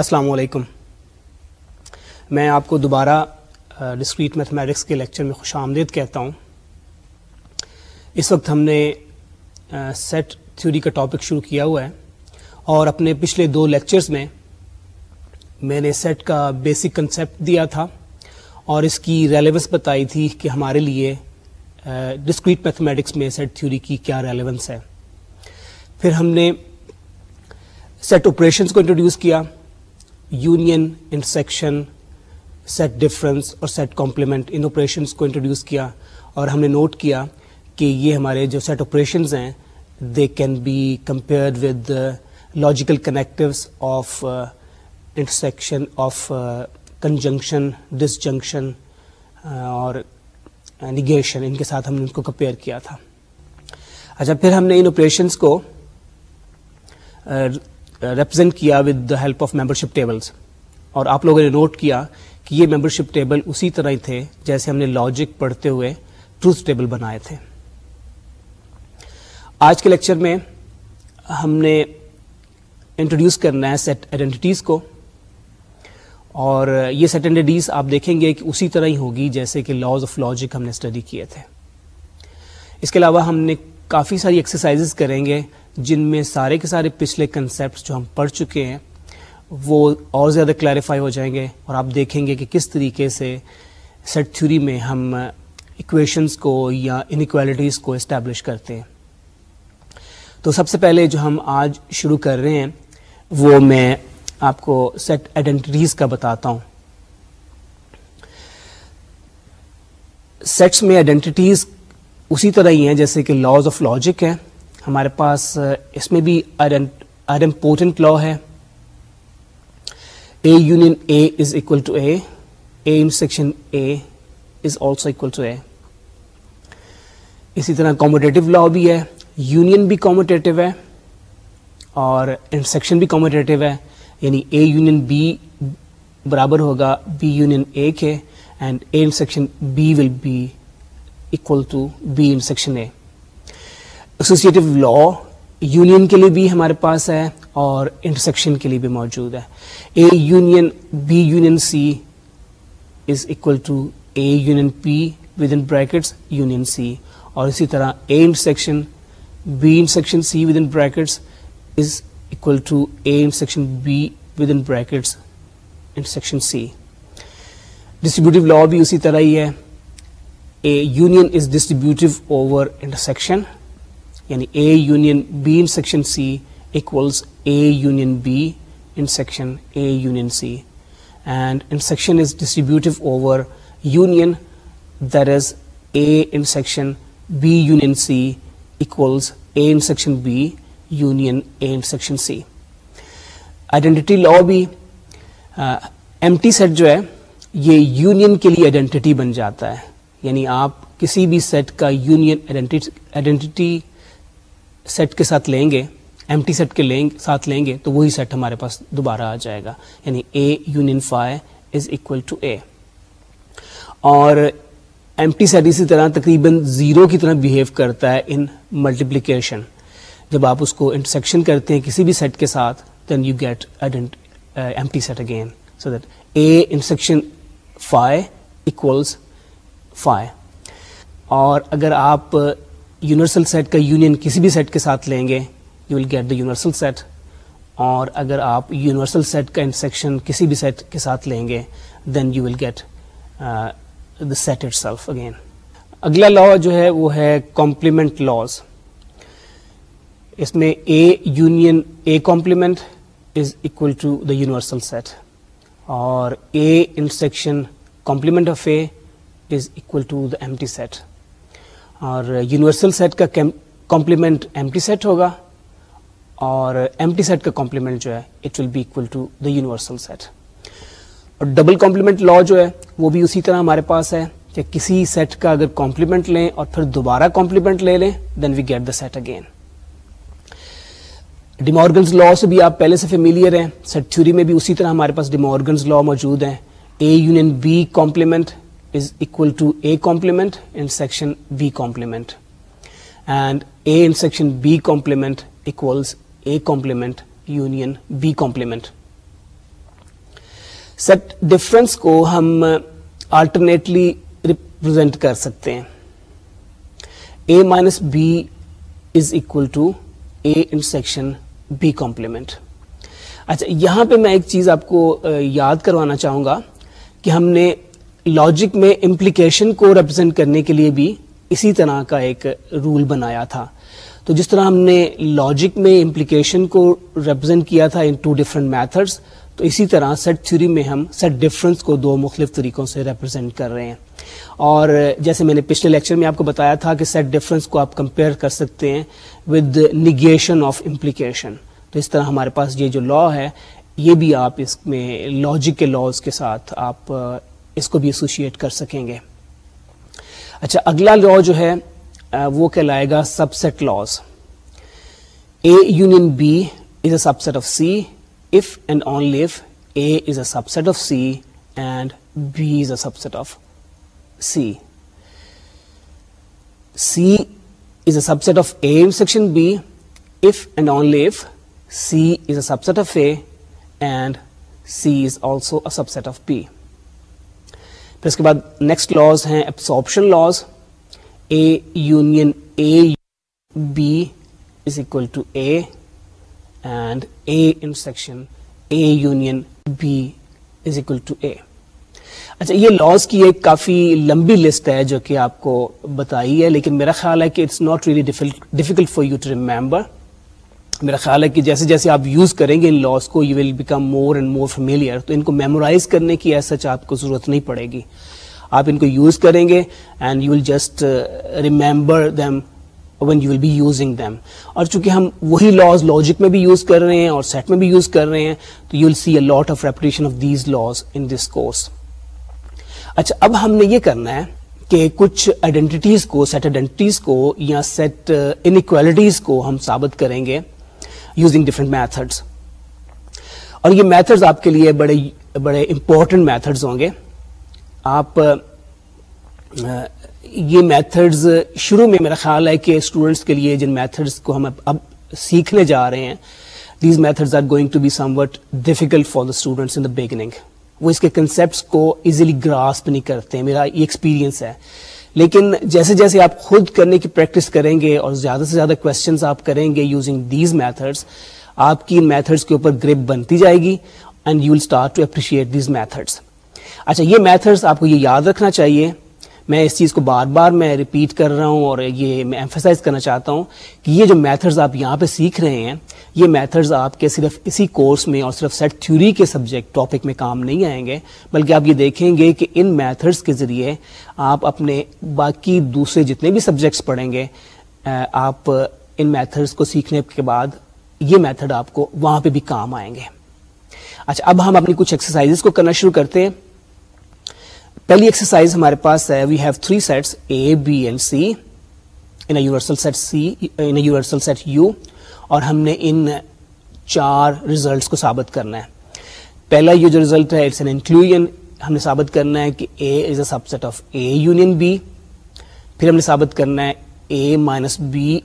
السلام علیکم میں آپ کو دوبارہ ڈسکریٹ میتھمیٹکس کے لیکچر میں خوش آمدید کہتا ہوں اس وقت ہم نے سیٹ تھیوری کا ٹاپک شروع کیا ہوا ہے اور اپنے پچھلے دو لیکچرز میں میں نے سیٹ کا بیسک کنسیپٹ دیا تھا اور اس کی ریلیونس بتائی تھی کہ ہمارے لیے ڈسکریٹ میتھمیٹکس میں سیٹ تھیوری کی کیا ریلیونس ہے پھر ہم نے سیٹ آپریشنس کو انٹروڈیوس کیا یونین انٹرسیکشن سیٹ ڈفرنس اور سیٹ کمپلیمنٹ ان آپریشنس کو انٹروڈیوس کیا اور ہم نے نوٹ کیا کہ یہ ہمارے جو سیٹ آپریشنز ہیں they can be compare with logical connectives of intersection of conjunction disjunction اور نگیشن ان کے ساتھ ہم نے ان کو کمپیئر کیا تھا اچھا پھر ہم نے ان آپریشنس کو uh, ریپرزینٹ کیا with the help of membership tables اور آپ لوگوں نے نوٹ کیا کہ یہ ممبرشپ ٹیبل اسی طرح ہی تھے جیسے ہم نے لاجک پڑھتے ہوئے ٹروتھ ٹیبل بنائے تھے آج کے لیکچر میں ہم نے انٹروڈیوس کرنا ہے سیٹ آئیڈینٹیز کو اور یہ سیٹ آئیڈینٹیز آپ دیکھیں گے کہ اسی طرح ہی ہوگی جیسے کہ لاز آف لاجک ہم نے اسٹڈی کیے تھے اس کے علاوہ ہم نے کافی ساری ایکسرسائز کریں گے جن میں سارے کے سارے پچھلے کنسیپٹس جو ہم پڑھ چکے ہیں وہ اور زیادہ کلیریفائی ہو جائیں گے اور آپ دیکھیں گے کہ کس طریقے سے سیٹ تھیوری میں ہم ایکویشنز کو یا انكویلٹیز کو اسٹیبلش کرتے ہیں تو سب سے پہلے جو ہم آج شروع کر رہے ہیں وہ میں آپ کو سیٹ آئیڈینٹیز کا بتاتا ہوں سیٹس میں آئیڈینٹیز اسی طرح ہی ہیں جیسے کہ لاز آف لاجک ہیں ہمارے پاس اس میں بھی امپورٹنٹ لا ہے A union A is equal to A A intersection A is also equal to A اسی طرح کامپٹیٹو لا بھی ہے یونین بھی کامپٹیٹو ہے اور بھی ہے یعنی A union B union A کے and A intersection B will be equal to B intersection A associative law union کے لیے بھی ہمارے پاس ہے اور انٹرسیکشن کے لیے بھی موجود ہے A union B union C is equal to A union P with in brackets union C اور اسی طرح A intersection B intersection C with in brackets is equal to A intersection B with in brackets intersection C distributive law بھی اسی طرح ہی ہے A union is distributive over intersection یعنی A union B intersection C equals A union B intersection A union C and intersection is distributive over union there is A intersection B union C equals A intersection B union A intersection C identity law بھی empty set جو ہے یہ union کے لیے identity بن جاتا ہے یعنی آپ کسی بھی سیٹ کا یونین آئیڈینٹی سیٹ کے ساتھ لیں گے ایم ٹی سیٹ کے لیں گے ساتھ لیں گے تو وہی سیٹ ہمارے پاس دوبارہ آ جائے گا یعنی A union phi is equal to A اور ایم ٹی سیٹ اسی طرح تقریباً زیرو کی طرح بہیو کرتا ہے ان ملٹیپلیکیشن جب آپ اس کو انٹرسیکشن کرتے ہیں کسی بھی سیٹ کے ساتھ then you get empty set again so that A intersection phi equals phi اور اگر آپ یونیورسل سیٹ کا یونین کسی بھی سیٹ کے ساتھ لیں گے you will get the universal set اور اگر آپ یونیورسل سیٹ کا انسیکشن کسی بھی سیٹ کے ساتھ لیں گے then you will get the set itself again اگلا لا جو ہے وہ ہے کمپلیمنٹ لاز اس میں A union A complement is equal to the universal set اور A intersection complement of A is equal to the empty set اور universal set کا کمپلیمنٹ ایم ٹی سیٹ ہوگا اور ایم ٹی سیٹ کا complement جو ہے it will be to the universal set اور double complement law جو ہے وہ بھی اسی طرح ہمارے پاس ہے کہ کسی سیٹ کا اگر کمپلیمنٹ لیں اور پھر دوبارہ کمپلیمنٹ لے لیں then we get the set again De Morgan's law سے بھی آپ پہلے سے فیملیئر ہیں سیٹ تھوری میں بھی اسی طرح ہمارے پاس ڈیمارگنز لا موجود ہیں A union B complement represent to A complement section B complement B complement کو ہم آلٹرنیٹلی uh, ریپرزینٹ کر سکتے ہیں اچھا، یہاں پہ میں ایک چیز آپ کو uh, یاد کروانا چاہوں گا کہ ہم نے لاجک میں امپلیکیشن کو ریپرزینٹ کرنے کے لیے بھی اسی طرح کا ایک رول بنایا تھا تو جس طرح ہم نے لاجک میں امپلیکیشن کو ریپرزینٹ کیا تھا ان ٹو ڈفرنٹ میتھڈس تو اسی طرح سیٹ تھیوری میں ہم سیٹ ڈفرنس کو دو مختلف طریقوں سے ریپرزینٹ کر رہے ہیں اور جیسے میں نے پچھلے لیکچر میں آپ کو بتایا تھا کہ سیٹ ڈفرنس کو آپ کمپیئر کر سکتے ہیں ود نیگیشن آف امپلیکیشن تو اس طرح ہمارے پاس یہ جو لا ہے یہ بھی آپ اس میں لاجک کے لاس کے ساتھ آپ اس کو بھی ایسوشیٹ کر سکیں گے اچھا اگلا لا جو ہے وہ کیا لائے گا subset laws A union B is a subset of C if and only A is a subset of C and B is a subset of C C is a subset of A section B if and only C is a subset of A and C is also a subset of B پھر اس کے بعد next laws ہیں absorption laws A union A B is equal to A and A intersection A union B is equal to A اچھا یہ laws کی ایک کافی لمبی لسٹ ہے جو کہ آپ کو بتائی ہے لیکن میرا خیال ہے کہ it's not really difficult for you to remember میرا خیال ہے کہ جیسے جیسے آپ یوز کریں گے ان لاس کو you will become more and more familiar تو ان کو میمورائز کرنے کی سچ آپ کو ضرورت نہیں پڑے گی آپ ان کو یوز کریں گے and you will just remember them when you will be using them اور چونکہ ہم وہی لاز لاجک میں بھی یوز کر رہے ہیں اور سیٹ میں بھی یوز کر رہے ہیں تو you will see a lot of repetition of these laws in this course اچھا اب ہم نے یہ کرنا ہے کہ کچھ آئیڈینٹیز کو سیٹ آئیڈینٹیز کو یا سیٹ انکویلٹیز uh, کو ہم ثابت کریں گے یوزنگ میتھڈس اور یہ میتھڈز آپ کے لیے بڑے بڑے امپورٹنٹ میتھڈز ہوں گے آپ یہ میتھڈز شروع میں میرا خیال ہے کہ اسٹوڈنٹس کے لیے جن میتھڈز کو ہم اب سیکھنے جا رہے ہیں these methods are going to be somewhat difficult for the students in the beginning وہ اس کے کنسیپٹس کو ایزیلی گراسپ نہیں کرتے میرا یہ ایکسپیرینس ہے لیکن جیسے جیسے آپ خود کرنے کی پریکٹس کریں گے اور زیادہ سے زیادہ کوشچنس آپ کریں گے یوزنگ دیز میتھڈس آپ کی ان میتھڈس کے اوپر گرپ بنتی جائے گی and you will start to appreciate these methods اچھا یہ میتھڈس آپ کو یہ یاد رکھنا چاہیے میں اس چیز کو بار بار میں ریپیٹ کر رہا ہوں اور یہ میں ایمفسائز کرنا چاہتا ہوں کہ یہ جو میتھڈز آپ یہاں پہ سیکھ رہے ہیں یہ میتھڈز آپ کے صرف اسی کورس میں اور صرف سیٹ تھیوری کے سبجیکٹ ٹاپک میں کام نہیں آئیں گے بلکہ آپ یہ دیکھیں گے کہ ان میتھڈز کے ذریعے آپ اپنے باقی دوسرے جتنے بھی سبجیکٹس پڑھیں گے آپ ان میتھڈز کو سیکھنے کے بعد یہ میتھڈ آپ کو وہاں پہ بھی کام آئیں گے اچھا اب ہم اپنی کچھ ایکسرسائز کو کرنا شروع کرتے ہیں پہلی ایکسرسائز ہمارے پاس ہے we have three sets A B and C universal set C universal set U اور ہم نے ان چار ریزلٹس کو ثابت کرنا ہے پہلا یہ جو ریزلٹ ہے اٹس این انکلوژن ہم نے ثابت کرنا ہے کہ A A A is subset of union B پھر ہم نے ثابت کرنا ہے A A minus B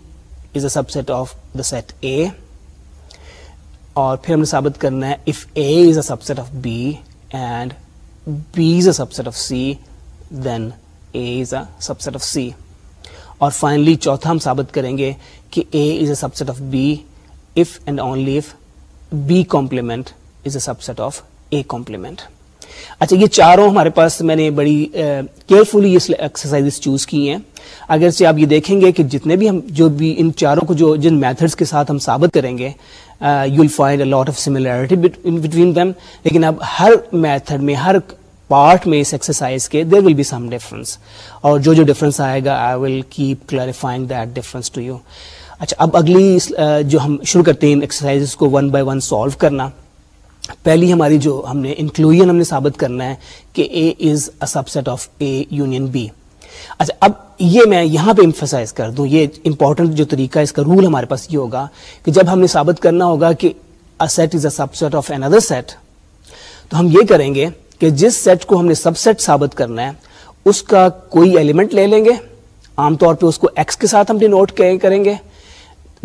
is subset of the set A اور پھر ہم نے ثابت کرنا ہے if A is a subset of B and B is a subset of C then A is a subset of C اور finally چوتھا ہم ثابت کریں گے کہ A is a subset of B if and only if B complement is a subset of A complement اچھا یہ چاروں ہمارے پاس میں نے بڑی کیئرفلی اس ایکسرسائز چوز کی ہیں اگر سے آپ یہ دیکھیں گے کہ جتنے بھی ہم جو بھی ان چاروں کو جو جن میتھڈس کے ساتھ ہم ثابت کریں گے you will find a lot of similarity between similarity لیکن اب ہر میتھڈ میں ہر پارٹ میں اس ایکسرسائز کے there will be some difference اور جو جو ڈفرنس آئے گا I will keep clarifying that difference to you اچھا اب اگلی جو ہم شروع کرتے ہیں ایکسرسائز کو ون بائی ون سالو کرنا پہلی ہماری جو ہم نے انکلوژن ہم نے ثابت کرنا ہے کہ A is a subset of A union B اچھا اب یہ میں یہاں پہ امفسائز کر دوں یہ امپورٹنٹ جو طریقہ ہے اس کا رول ہمارے پاس یہ ہوگا کہ جب ہم نے ثابت کرنا ہوگا کہ set is a subset of another set تو ہم یہ کریں گے کہ جس سیٹ کو ہم نے سب سیٹ ثابت کرنا ہے اس کا کوئی ایلیمنٹ لے لیں گے عام طور پہ اس کو ایکس کے ساتھ ہم ڈینوٹ کریں گے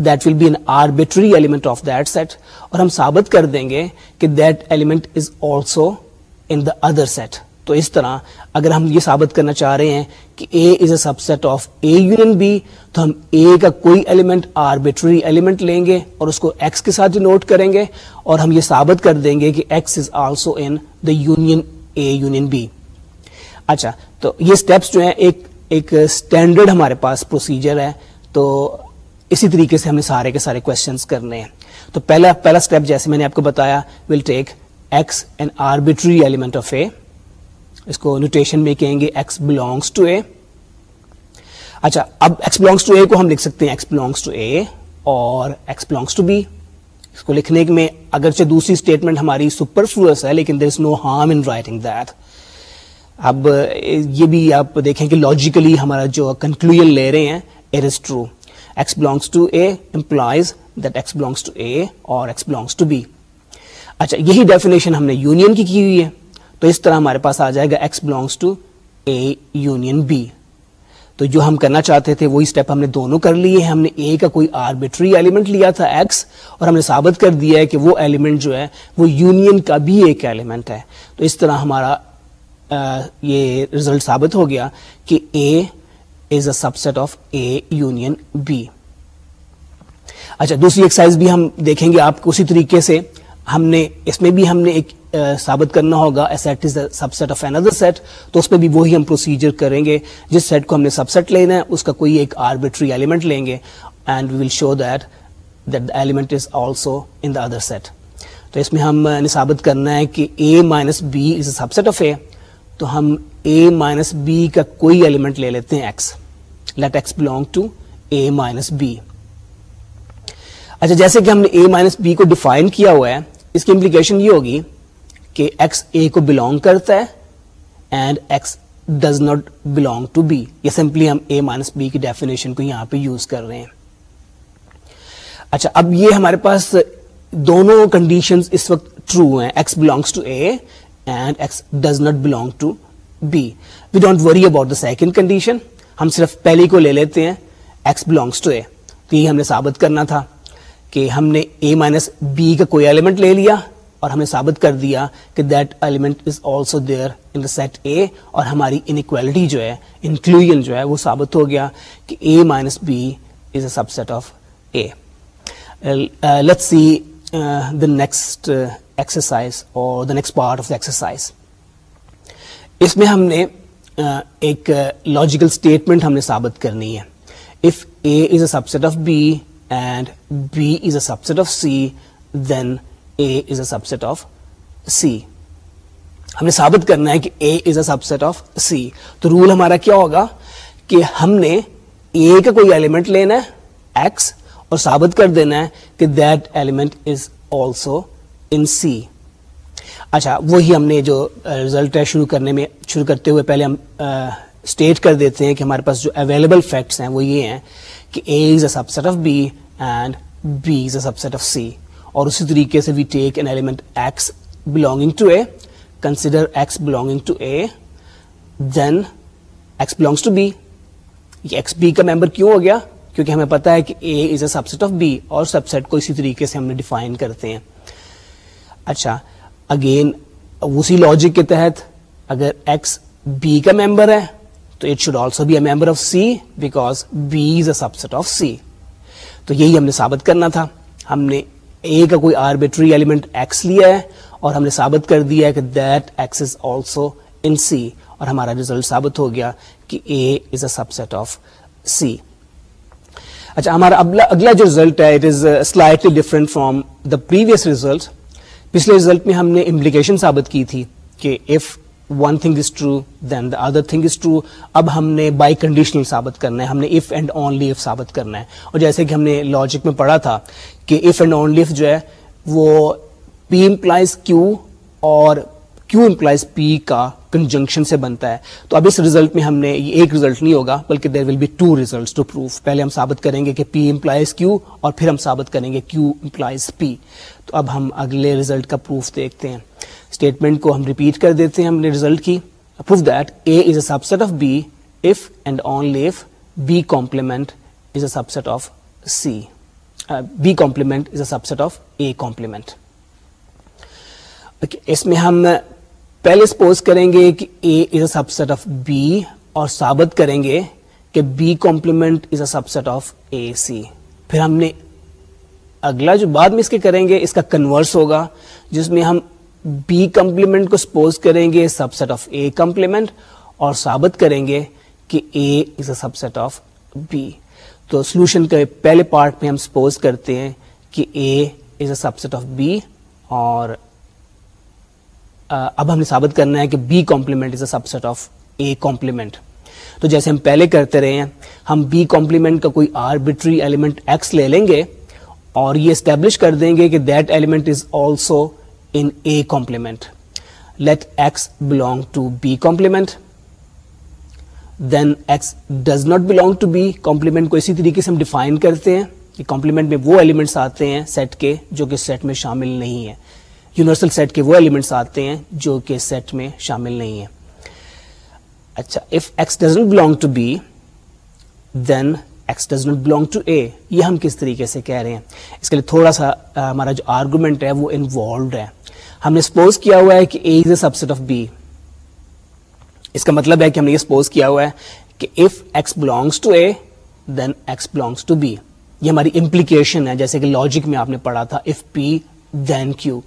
ایلیمنٹ آف اور ہم ثابت کر دیں گے کہ that element is also in the other set تو اس طرح اگر ہم یہ ثابت کرنا چاہ رہے ہیں کہ A A A is subset of union B تو ہم اے کا کوئی ایلیمنٹ آربیٹری ایلیمنٹ لیں گے اور اس کو ایکس کے ساتھ نوٹ کریں گے اور ہم یہ ثابت کر دیں گے کہ x is also in the union A union B اچھا تو یہ اسٹیپس جو ہیں ایک ایک اسٹینڈرڈ ہمارے پاس پروسیجر ہے تو اسی طریقے سے ہم نے سارے کے سارے کوشچنس کرنے ہیں تو پہلا پہلا اسٹیپ جیسے میں نے آپ کو بتایا will take x an arbitrary element of A اس کو نوٹیشن میں کہیں گے ایکس بلانگس ٹو اے اچھا اب ایکس بلانگس ٹو اے کو ہم لکھ سکتے ہیں ایکس بلانگس ٹو اے اور ایکس بلانگس ٹو بی اس کو لکھنے میں اگرچہ دوسری اسٹیٹمنٹ ہماری سپر فلوس ہے لیکن there is no harm in writing that اب یہ بھی آپ دیکھیں کہ لاجیکلی ہمارا جو کنکلوژ لے رہے ہیں اٹ از ٹرو اچھا یہی ڈیفینیشن ہم نے یونین کی کی ہوئی ہے تو اس طرح ہمارے پاس آ جائے گا X belongs to A union B تو جو ہم کرنا چاہتے تھے وہی اسٹیپ ہم نے دونوں کر لیے ہم نے اے کا کوئی آربیٹری ایلیمنٹ لیا تھا ایکس اور ہم نے ثابت کر دیا ہے کہ وہ ایلیمنٹ جو ہے وہ یونین کا بھی ایک ایلیمنٹ ہے تو اس طرح ہمارا یہ رزلٹ ثابت ہو گیا کہ A is a subset of A union B اچھا دوسری ایکسرسائز بھی ہم دیکھیں گے آپ کو اسی طریقے سے ہم نے اس میں بھی ہم نے ایک ثابت کرنا ہوگا set is subset of another set تو اس میں بھی وہی ہم پروسیجر کریں گے جس سیٹ کو ہم نے سب سیٹ لینا ہے اس کا کوئی ایک آربیٹری ایلیمنٹ لیں گے and we will show that that the element is also in the other set تو اس میں ہم نے ثابت کرنا ہے کہ A minus B is a subset of A تو ہم اے مائنس بی کا کوئی ایلیمنٹ لے لیتے ہیں X let X belong to A minus B اچھا جیسے کہ ہم نے اے مائنس بی کو ڈیفائن کیا ہوا ہے اس کی امپلیکیشن یہ ہوگی کہ ایکس اے کو بلونگ کرتا ہے and x does not belong to B یہ سمپلی ہم اے مائنس بی کی ڈیفینیشن کو یہاں پہ یوز کر رہے ہیں اچھا اب یہ ہمارے پاس دونوں کنڈیشنز اس وقت ٹرو ہیں X belongs to A and X does not belong to B we don't worry about the second condition ہم صرف پہلی کو لے لیتے ہیں ایکس بلانگس ٹو اے تو یہ ہم نے ثابت کرنا تھا کہ ہم نے اے مائنس بی کا کوئی ایلیمنٹ لے لیا اور ہم نے ثابت کر دیا کہ that element is also there in the set A اور ہماری انکویلٹی جو ہے انکلوژن جو ہے وہ ثابت ہو گیا کہ A minus B is a subset of A let see the next exercise اور the the next part of exercise اس میں ہم نے ایک لاجیکل اسٹیٹمنٹ ہم نے ثابت کرنی ہے if A is a set of B and B is a set of C then A is a set of C ہم نے ثابت کرنا ہے کہ A is a set of C تو رول ہمارا کیا ہوگا کہ ہم نے اے کا کوئی ایلیمنٹ لینا ہے ایکس اور ثابت کر دینا ہے کہ that element is also in C اچھا وہی ہم نے جو رزلٹ ہے شروع کرنے میں شروع کرتے ہوئے پہلے ہم اسٹیٹ کر دیتے ہیں کہ ہمارے پاس جو اویلیبل فیکٹس ہیں وہ یہ ہیں کہ A is a subset of B and B is a subset of C اور اسی طریقے سے we take an element X belonging to A consider X belonging to A then X belongs to B X B کا member کیوں ہو گیا کیونکہ ہمیں پتا ہے کہ A is a subset of B اور سب سیٹ کو اسی طریقے سے ہم نے ڈیفائن کرتے ہیں اچھا اگین اسی لاجک کے تحت اگر ایکس بی کا ممبر ہے تو it should also be a member of C because B is a subset of C تو یہی ہم نے ثابت کرنا تھا ہم نے اے کا کوئی آربیٹری ایلیمنٹ ایکس لیا ہے اور ہم نے ثابت کر دیا ہے کہ that x is also in C اور ہمارا ریزلٹ ثابت ہو گیا کہ A is a subset of C اچھا ہمارا اگلا جو ریزلٹ ہے it is slightly different from the previous result پچھلے ریزلٹ میں ہم نے امپلیکیشن ثابت کی تھی کہ if one thing is true then the other thing is true اب ہم نے بائی کنڈیشنل ثابت کرنا ہے ہم نے اف اینڈ اونلی ایف ثابت کرنا ہے اور جیسے کہ ہم نے لاجک میں پڑھا تھا کہ ایف اینڈ اونلی لیف جو ہے وہ پی امپلائز کیو اور کیوں امپلائز پی کا کنجنکشن سے بنتا ہے تو اب اس ریزلٹ میں ہم نے یہ ایک ریزلٹ نہیں ہوگا بلکہ there will be two result to proof پہلے ہم ثابت کریں گے کہ پی امپلائز کیو اور پھر ہم ثابت کریں گے کیو امپلائز پی تو اب ہم اگلے ریزلٹ کا پروف دیکھتے ہیں اسٹیٹمنٹ کو ہم ریپیٹ کر دیتے ہیں ہم نے ریزلٹ کی proof that A is a subset of B if and only if B complement is a subset of C B complement is a subset of A complement اس میں ہم پہلے سپوز کریں گے کہ A is a subset of B اور ثابت کریں گے کہ B complement is a subset of A C پھر ہم نے اگلا جو بعد میں اس اس کے کریں گے کا کنورس ہوگا جس میں ہم بی کمپلیمنٹ کو سپوز کریں گے subset of A complement اور ثابت کریں گے کہ A is a subset of B تو سولوشن کے پہلے پارٹ میں ہم سپوز کرتے ہیں کہ A is a subset of B اور اب ہم نے ثابت کرنا ہے کہ B complement is a subset of A complement تو جیسے ہم پہلے کرتے رہے ہیں ہم بی کمپلیمنٹ کا کوئی آربٹری ایلیمنٹ ایکس لے لیں گے اور یہ اسٹیبلش کر دیں گے کہ that element is also in A complement let X belong to B complement then X does not belong to B complement کو اسی طریقے سے ہم ڈیفائن کرتے ہیں کہ کمپلیمنٹ میں وہ ایلیمنٹس آتے ہیں سیٹ کے جو کہ سیٹ میں شامل نہیں ہیں یونیورسل سیٹ کے وہ ایلیمنٹس آتے ہیں جو کہ سیٹ میں شامل نہیں ہیں ہیں اچھا if X X doesn't belong belong to to B then does A یہ ہم کس طریقے سے کہہ رہے اس کے لیے تھوڑا سا ہمارا جو آرگومنٹ ہے وہ انوالوڈ ہے ہم نے سپوز کیا ہوا ہے کہ A A is subset of B اس کا مطلب ہے کہ ہم نے یہ سپوز کیا ہوا ہے کہ if X belongs to A then X belongs to B یہ ہماری امپلیکیشن ہے جیسے کہ لاجک میں آپ نے پڑھا تھا اف پی دین کیو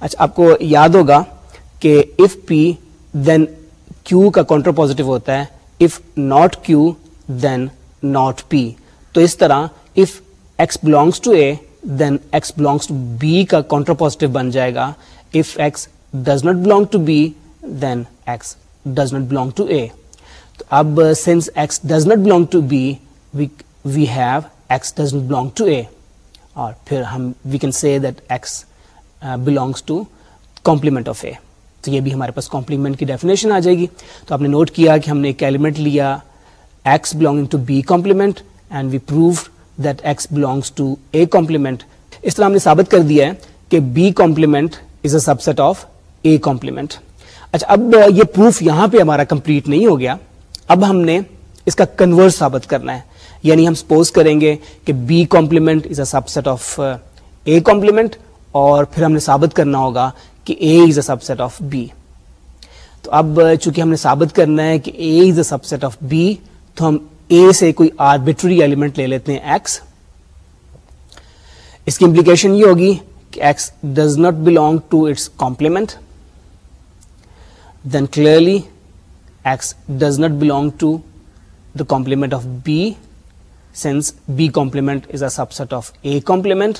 اچھا آپ کو یاد ہوگا کہ اف پی دین کیو کا کانٹر پازیٹیو ہوتا ہے if not Q then not P تو اس طرح if X belongs to A then X belongs to B کا کاٹر پازیٹیو بن جائے گا if X does not belong to B then X does not belong to A تو اب since X does not belong to B we have X does not belong to A اور پھر ہم we can say that X belongs to complement of A تو یہ بھی ہمارے پاس کمپلیمنٹ کی ڈیفینیشن آ جائے گی تو آپ نے نوٹ کیا کہ ہم نے ایک ایلیمنٹ لیا X belonging to B complement and we proof that X belongs to A complement اس طرح ہم نے ثابت کر دیا ہے کہ B complement is a subset of A complement اچھا اب یہ پروف یہاں پہ ہمارا کمپلیٹ نہیں ہو گیا اب ہم نے اس کا کنورس ثابت کرنا ہے یعنی ہم سپوز کریں گے کہ B complement is a subset of A complement اور پھر ہم نے ثابت کرنا ہوگا کہ A is a subset of B تو اب چونکہ ہم نے ثابت کرنا ہے کہ A is a subset of B تو ہم اے سے کوئی آربیٹری ایلیمنٹ لے لیتے ہیں ایکس اس کی امپلیکیشن یہ ہوگی کہ x does not belong to its complement then clearly x does not belong to the complement of B since B complement is a subset of A complement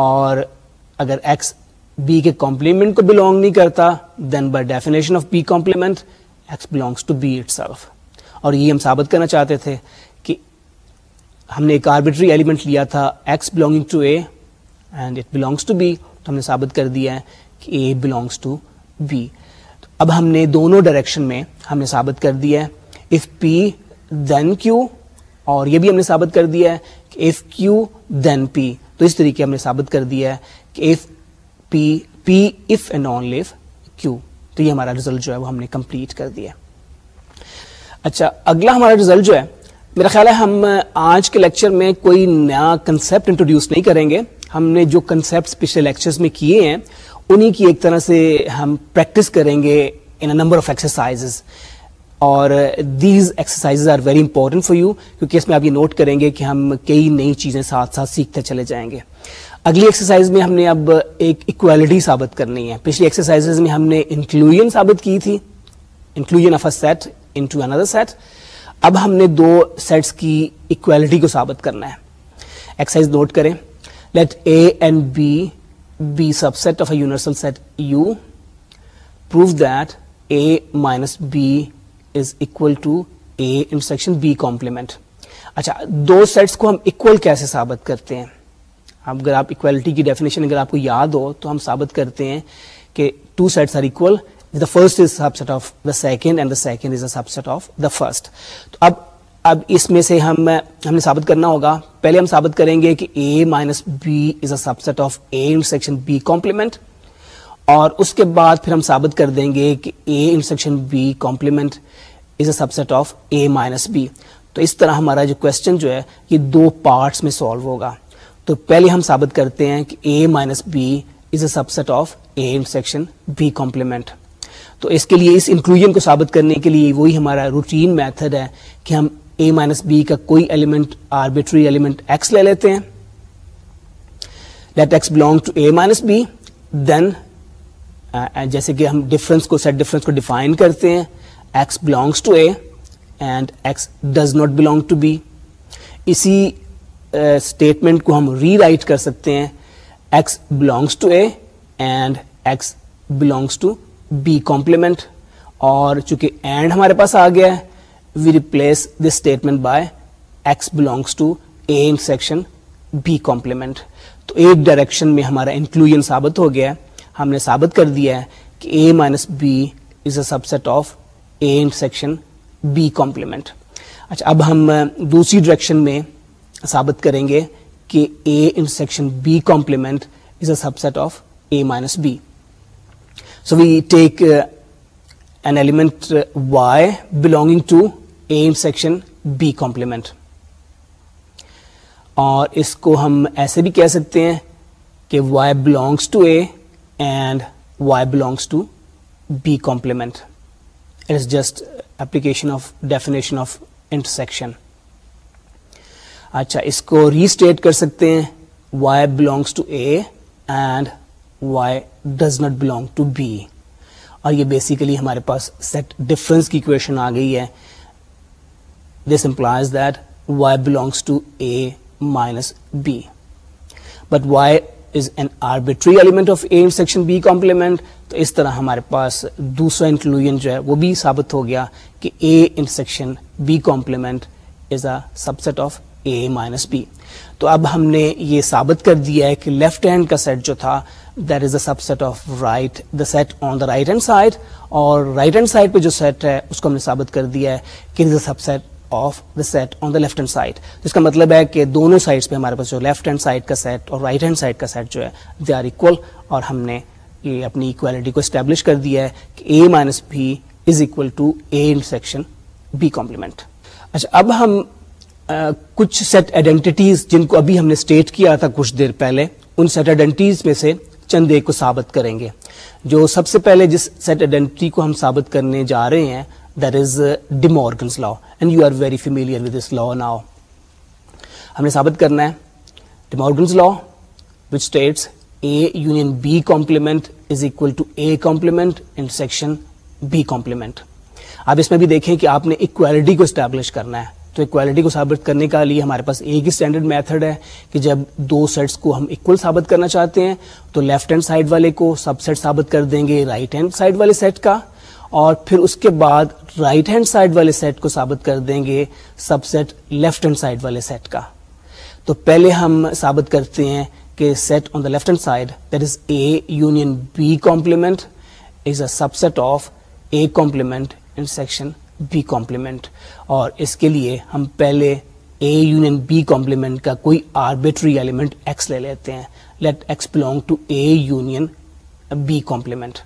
اور اگر ایکس بی کے complement کو belong نہیں کرتا then by definition of B complement x belongs to B itself اور یہ ہم ثابت کرنا چاہتے تھے کہ ہم نے ایک آربیٹری ایلیمنٹ لیا تھا x belonging to A and it belongs to B تو ہم نے ثابت کر دیا ہے کہ اے بلونگس ٹو بی اب ہم نے دونوں ڈائریکشن میں ہم نے ثابت کر دیا ہے اف پی دین کیو اور یہ بھی ہم نے ثابت کر دیا ہے کہ اف کیو دین پی تو اس طریقے ہم نے ثابت کر دیا ہے کہ ایف پی پی ایف اے نان لیف کیو تو یہ ہمارا رزلٹ جو ہے وہ ہم نے کمپلیٹ کر دیا اچھا اگلا ہمارا رزلٹ جو ہے میرا خیال ہے ہم آج کے لیکچر میں کوئی نیا کنسپٹ انٹروڈیوس نہیں کریں گے ہم نے جو کنسپٹ پچھلے لیکچرز میں کیے ہیں انہی کی ایک طرح سے ہم پریکٹس کریں گے in a number of exercises اور these exercise are very important for you کیونکہ اس میں آپ یہ نوٹ کریں گے کہ ہم کئی نئی چیزیں ساتھ ساتھ سیکھتے چلے جائیں گے اگلی ایکسرسائز میں ہم نے اب ایک اکویلٹی ثابت کرنی ہے پچھلی ایکسرسائز میں ہم نے انکلوژن ثابت کی تھی inclusion of a set into another set اب ہم نے دو سیٹس کی اکویلٹی کو ثابت کرنا ہے ایکسرسائز نوٹ کریں let A and B B subset of A universal set U proof that A minus B is equal to A intersection B complement اچھا دو سیٹس کو ہم اکول کیسے ثابت کرتے ہیں اب اگر آپ اکویلٹی کی ڈیفینیشن اگر آپ کو یاد ہو تو ہم ثابت کرتے ہیں کہ two sets are equal the first is subset of the second and the second is a subset of the first تو اب اب اس میں سے ہم ہم نے ثابت کرنا ہوگا پہلے ہم ثابت کریں گے کہ A minus B is a subset of A section B complement اور اس کے بعد پھر ہم ثابت کر دیں گے کہ A intersection B complement is a subset of A minus B تو اس طرح ہمارا جو کوشچن جو ہے یہ دو پارٹس میں سالو ہوگا تو پہلے ہم ثابت کرتے ہیں کہ A minus B is a subset of A intersection B complement تو اس کے لیے اس انکلوژن کو ثابت کرنے کے لیے وہی ہمارا روٹین میتھڈ ہے کہ ہم اے مائنس بی کا کوئی ایلیمنٹ آربیٹری ایلیمنٹ ایکس لے لیتے ہیں let X belong to A minus B then جیسے کہ ہم ڈفرینس کو سیٹ ڈفرینس کو ڈیفائن کرتے ہیں X belongs to A and X does not belong to B اسی اسٹیٹمنٹ کو ہم ری رائٹ کر سکتے ہیں X belongs to A and X belongs to B complement اور چونکہ اینڈ ہمارے پاس آ گیا ہے we replace this statement by X belongs to A intersection B complement تو ایک ڈائریکشن میں ہمارا انکلوژن ثابت ہو گیا ہے ہم نے ثابت کر دیا ہے کہ A minus B is a subset of A section B complement اچھا اب ہم دوسری ڈائریکشن میں ثابت کریں گے کہ A intersection B complement is a subset of A minus B so we take an element Y belonging to A intersection B complement اور اس کو ہم ایسے بھی کہہ سکتے ہیں کہ Y belongs to A and Y belongs to B complement just option of definition of intersection اچھا اس کو ریسٹیٹ کر سکتے ہیں Y belongs to A and Y does not belong to B اور یہ بیسیکلی ہمارے پاس سیٹ ڈفرنس کی کویشن آ گئی ہے this implies that Y belongs to A minus B but Y is an arbitrary element of A section B complement تو اس طرح ہمارے پاس دوسرا انکلوژن جو ہے وہ بھی ثابت ہو گیا کہ A intersection B complement is a subset of A minus B تو اب ہم نے یہ ثابت کر دیا ہے کہ لیفٹ ہینڈ کا سیٹ جو تھا that is a subset of right the set on the right hand side اور رائٹ ہینڈ سائڈ پہ جو سیٹ ہے اس کو ہم نے ثابت کر دیا ہے کہ is a subset of the set on the left hand side جس کا مطلب ہے کہ دونوں سائڈس پہ ہمارے پاس جو لیفٹ ہینڈ سائڈ کا سیٹ اور رائٹ ہینڈ سائڈ کا سیٹ جو ہے دے آر اکول اور ہم نے یہ اپنی اکویلٹی کو اسٹیبلش کر دیا ہے کہ A minus B is equal to A intersection B complement اچھا اب ہم کچھ سیٹ آئیڈینٹیز جن کو ابھی ہم نے اسٹیٹ کیا تھا کچھ دیر پہلے ان سیٹ آئیڈینٹیز میں سے چند ایک کو ثابت کریں گے جو سب سے پہلے جس سیٹ آئیڈینٹی کو ہم ثابت کرنے جا رہے ہیں De Morgan's law and you are very familiar this law now ہم نے ثابت کرنا ہے De Morgan's law A union B complement is equal to A complement intersection B complement اب اس میں بھی دیکھیں کہ آپ نے اکویلٹی کو اسٹیبلش کرنا ہے تو اکویلٹی کو ثابت کرنے کے لیے ہمارے پاس ایک ہی اسٹینڈرڈ میتھڈ ہے کہ جب دو سیٹس کو ہم اکول ثابت کرنا چاہتے ہیں تو لیفٹ ہینڈ سائڈ والے کو سب سیٹ ثابت کر دیں گے رائٹ ہینڈ سائڈ والے سیٹ کا اور پھر اس کے بعد رائٹ ہینڈ سائڈ والے سیٹ کو ثابت کر دیں گے subset left hand side والے سیٹ کا تو پہلے ہم ثابت کرتے ہیں کہ set on the left hand side that is A union B complement is a subset of A complement intersection B complement اور اس کے لیے ہم پہلے اے یونین بی کامپلیمنٹ کا کوئی آربیٹری ایلیمنٹ ایکس لے لیتے ہیں let X belong to A union B complement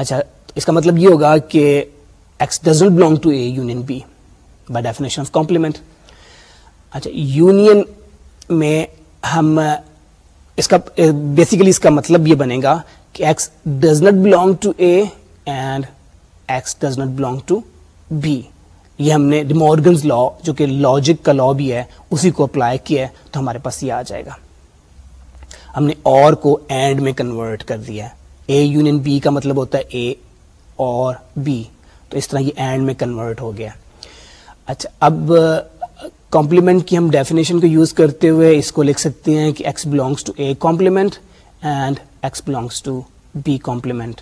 اچھا اس کا مطلب یہ ہوگا کہ X does not belong to A union B by definition of complement اچھا یونین میں ہم اس کا بیسیکلی اس کا مطلب یہ بنے گا کہ X does not belong to A and X does not belong to B یہ ہم نے ڈیمورگنز لا جو کہ لاجک کا لا بھی ہے اسی کو اپلائی کیا ہے تو ہمارے پاس یہ آ جائے گا ہم نے اور کو اینڈ میں کنورٹ کر دیا ہے اے یونین بی کا مطلب ہوتا ہے اے اور بی تو اس طرح یہ اینڈ میں کنورٹ ہو گیا اچھا اب کمپلیمنٹ کی ہم ڈیفینیشن کو یوز کرتے ہوئے اس کو لکھ سکتے ہیں کہ X belongs to A complement and X belongs to B complement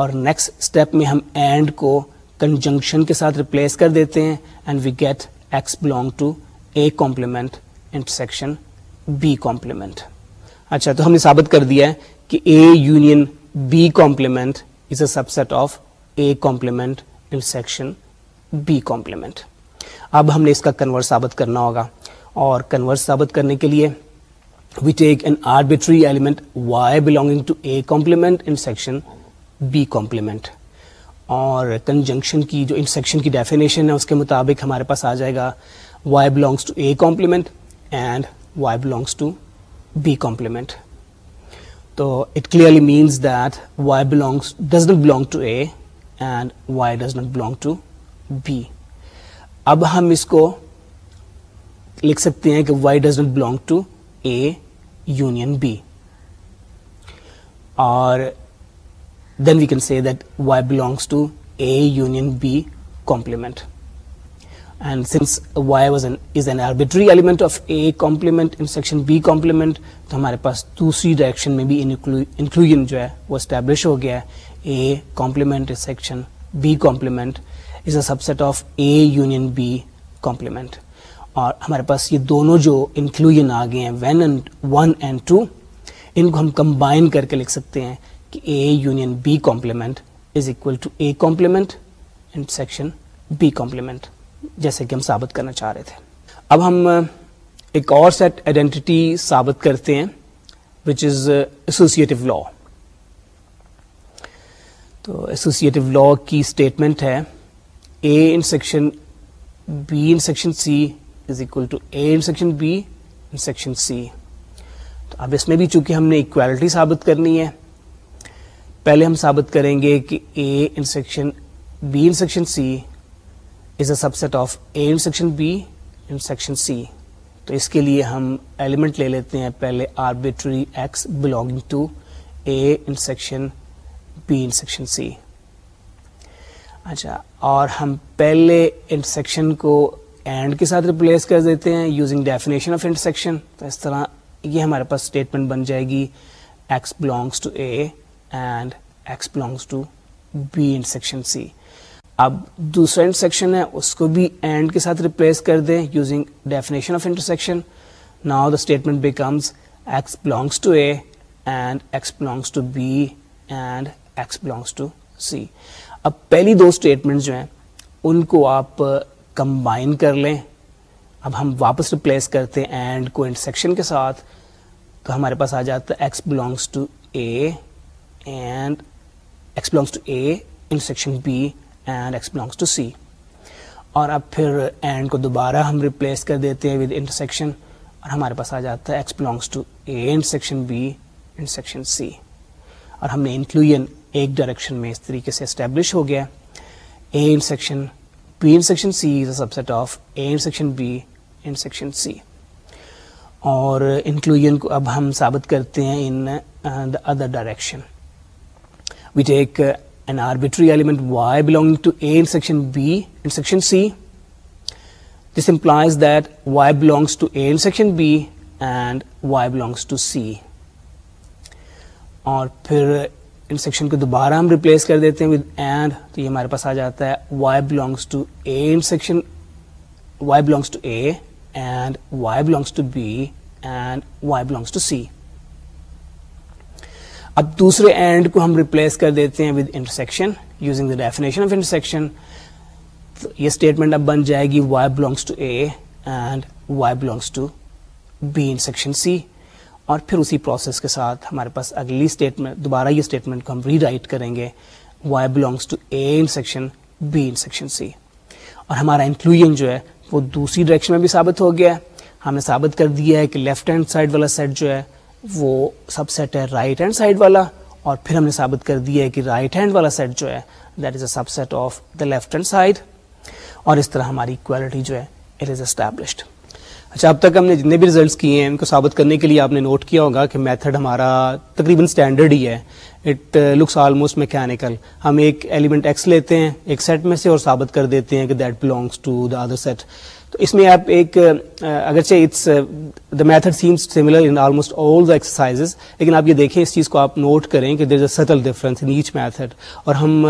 اور نیکسٹ اسٹیپ میں ہم اینڈ کو کنجنکشن کے ساتھ ریپلیس کر دیتے ہیں and we get X belong to A complement intersection B complement اچھا تو ہم نے ثابت کر دیا ہے کہ A union B complement is a subset of A complement intersection B اب ہم نے اس کا کنورس ثابت کرنا ہوگا اور کنورس ثابت کرنے کے لیے we take an arbitrary element y belonging to A complement intersection B complement اور کنجنکشن کی جو ان سیکشن کی ڈیفینیشن ہے اس کے مطابق ہمارے پاس آ جائے گا y belongs to A complement and y belongs to B complement تو it clearly means that y belongs does not belong to A and y does not belong to B اب ہم اس کو لکھ سکتے ہیں کہ y does not belong to A union B اور then we can see that y belongs to A union B complement and since y was an is an arbitrary element of A complement intersection B complement تو ہمارے پاس دوسری direction میں بھی inclusion جو ہے وہ establish ہو گیا ہے A complement intersection B complement is a subset of A union B complement اور ہمارے پاس یہ دونوں جو انکلوژن آ گئے ہیں when and one and two ان کو ہم کمبائن کر کے لکھ سکتے ہیں کہ A union B complement is equal to A complement intersection B complement جیسے کہ ہم ثابت کرنا چاہ رہے تھے اب ہم ایک اور سیٹ آئیڈینٹی ثابت کرتے ہیں وچ از ایسوسیٹو لا تو ایسوسیٹو لا کی اسٹیٹمنٹ ہے A intersection B intersection C is equal to A intersection B intersection C تو اب اس میں بھی چونکہ ہم نے اکویلٹی ثابت کرنی ہے پہلے ہم ثابت کریں گے کہ A intersection B intersection C subset of A section B intersection C تو اس کے لیے ہم ایلیمنٹ لے لیتے ہیں پہلے arbitrary x belonging to A intersection B intersection C اچھا اور ہم پہلے انٹرسیکشن کو اینڈ کے ساتھ ریپلیس کر دیتے ہیں یوزنگ ڈیفینیشن آف انٹرسیکشن تو اس طرح یہ ہمارے پاس اسٹیٹمنٹ بن جائے گی x belongs to A and x belongs to B intersection section C اب دوسرا انٹرسیکشن ہے اس کو بھی اینڈ کے ساتھ ریپلیس کر دیں using definition of intersection now the statement becomes x belongs to A and x belongs to B and x belongs to C اب پہلی دو اسٹیٹمنٹ جو ہیں ان کو آپ کمبائن کر لیں اب ہم واپس ریپلیس کرتے ہیں اینڈ کو انٹرسیکشن کے ساتھ تو ہمارے پاس آ جاتا ہے x belongs to A and x belongs to A intersection B and x belongs to C اور اب پھر اینڈ کو دوبارہ ہم ریپلیس کر دیتے ہیں ود انٹرسیکشن اور ہمارے پاس آ جاتا ہے x belongs to A intersection B intersection C اور ہم نے انکلوژن ایک ڈائریکشن میں اس طریقے سے اسٹیبلش ہو گیا A intersection B intersection C is a subset of A intersection B intersection C اور انکلوژن کو اب ہم ثابت کرتے ہیں in the other direction we take an arbitrary element y belonging to A in section section B C. This implies that and y belongs to A in section B and y belongs to C. اور پھر section کو دوبارہ ہم replace کر دیتے ہیں یہ ہمارے پاس آ جاتا ہے y belongs y belongs to B and y belongs to C اب دوسرے اینڈ کو ہم ریپلیس کر دیتے ہیں with intersection using the definition of intersection یہ اسٹیٹمنٹ اب بن جائے گی y belongs to A and y belongs to B intersection C اور پھر اسی پروسیس کے ساتھ ہمارے پاس اگلی اسٹیٹمنٹ دوبارہ یہ اسٹیٹمنٹ کو ہم ری رائٹ کریں گے y belongs to A intersection B intersection C اور ہمارا انکلوژن جو ہے وہ دوسری ڈائریکشن میں بھی ثابت ہو گیا ہے ہم نے ثابت کر دیا ہے کہ لیفٹ ہینڈ سائڈ والا سیٹ جو ہے وہ سب سیٹ ہے رائٹ ہینڈ سائڈ والا اور پھر ہم نے ثابت کر دیا ہے کہ رائٹ ہینڈ والا سیٹ جو ہے that is a subset of the left hand side اور اس طرح ہماری کوالٹی جو ہے اٹ از اسٹیبلشڈ اچھا اب تک ہم نے جتنے بھی ریزلٹس کیے ہیں ان کو ثابت کرنے کے لیے آپ نے نوٹ کیا ہوگا کہ میتھڈ ہمارا تقریباً اسٹینڈرڈ ہی ہے اٹ لکس آلموسٹ میکینیکل ہم ایک ایلیمنٹ ایکس لیتے ہیں ایک سیٹ میں سے اور ثابت کر دیتے ہیں کہ that belongs to the other set تو اس میں آپ ایک اگرچہ it's the method seems similar in almost all the exercise لیکن آپ یہ دیکھیں اس چیز کو آپ نوٹ کریں کہ there a subtle difference in each method اور ہم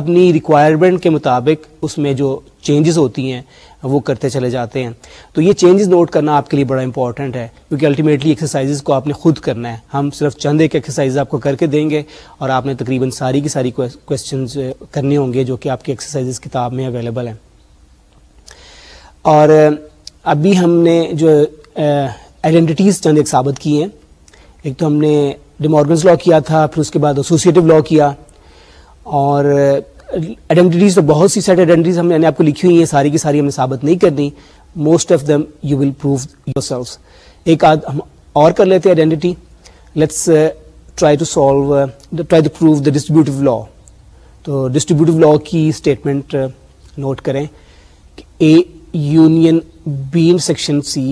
اپنی ریکوائرمنٹ کے مطابق اس میں جو چینجز ہوتی ہیں وہ کرتے چلے جاتے ہیں تو یہ چینجز نوٹ کرنا آپ کے لیے بڑا امپورٹنٹ ہے کیونکہ الٹیمیٹلی ایکسرسائزز کو آپ نے خود کرنا ہے ہم صرف چند ایک ایکسرسائز آپ کو کر کے دیں گے اور آپ نے تقریباً ساری کی ساری کوشچنز کرنے ہوں گے جو کہ آپ کی ایکسرسائزز کتاب میں اویلیبل ہیں اور ابھی ہم نے جو آئیڈینٹیز چند ایک ثابت کی ہیں ایک تو ہم نے ڈیمارگنس لا کیا تھا پھر اس کے بعد اسوسیٹو لا کیا اور آئیڈینٹیز تو بہت سی سیٹ آئیڈینٹیز ہم نے آپ کو لکھی ہوئی ہیں ساری کی ساری ہم نے ثابت نہیں کرنی most of them you will prove yourself ایک آدھ ہم اور کر لیتے identity let's try to solve try to prove the distributive law تو ڈسٹریبیوٹیو لا کی اسٹیٹمنٹ نوٹ کریں کہ A union section C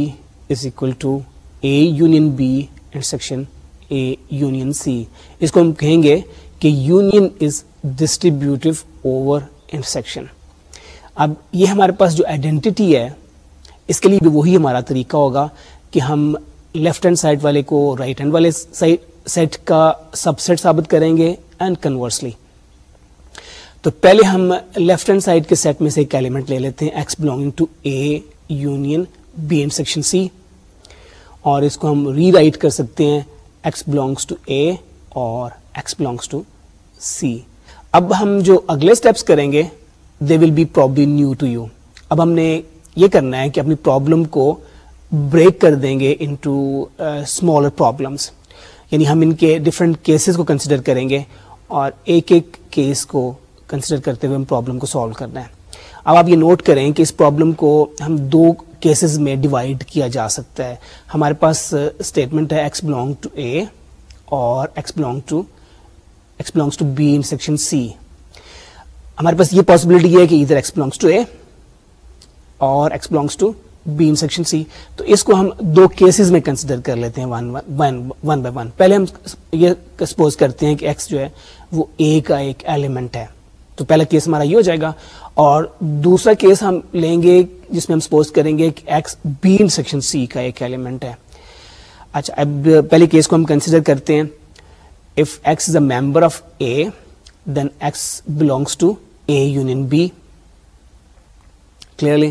is equal to A union B intersection A union C اس کو ہم کہیں گے کہ union is distributive over intersection section اب یہ ہمارے پاس جو آئیڈینٹی ہے اس کے لیے بھی وہی ہمارا طریقہ ہوگا کہ ہم لیفٹ ہینڈ سائڈ والے کو رائٹ ہینڈ والے سیٹ کا سب سیٹ ثابت کریں گے اینڈ کنورسلی تو پہلے ہم لیفٹ ہینڈ سائڈ کے سیٹ میں سے ایک ایلیمنٹ لے لیتے ہیں x belonging to A union B intersection C اور اس کو ہم ری رائٹ کر سکتے ہیں ایکس بلونگس ٹو اے اور ایکس بلونگس ٹو سی اب ہم جو اگلے اسٹیپس کریں گے they will be problem new to you اب ہم نے یہ کرنا ہے کہ اپنی پرابلم کو بریک کر دیں گے ان ٹو اسمالر پرابلمس یعنی ہم ان کے ڈفرینٹ کیسز کو کنسیڈر کریں گے اور ایک ایک کیس کو کنسیڈر کرتے ہوئے ہم پرابلم کو سالو کرنا ہے اب آپ یہ نوٹ کریں کہ اس پرابلم کو ہم دو کیسز میں ڈیوائڈ کیا جا سکتا ہے ہمارے پاس اسٹیٹمنٹ uh, ہے ایکس بلانگ ٹو اے اور x belong to x belongs to B intersection C ہمارے پاس یہ پاسبلٹی ہے کہ ادھر ایکس بلانگس ٹو اے اور x belongs to B intersection C تو اس کو ہم دو کیسز میں کنسیڈر کر لیتے ہیں ون بائی ون پہلے ہم یہ سپوز کرتے ہیں کہ ایکس جو ہے وہ اے کا ایک ایلیمنٹ ہے تو پہلا کیس ہمارا یہ ہو جائے گا اور دوسرا کیس ہم لیں گے جس میں ہم سپوز کریں گے کہ ایکس بی سیکشن سی کا ایک ایلیمنٹ ہے اچھا اب پہلے کیس کو ہم کنسیڈر کرتے ہیں if x is a member of A then x belongs to A union B clearly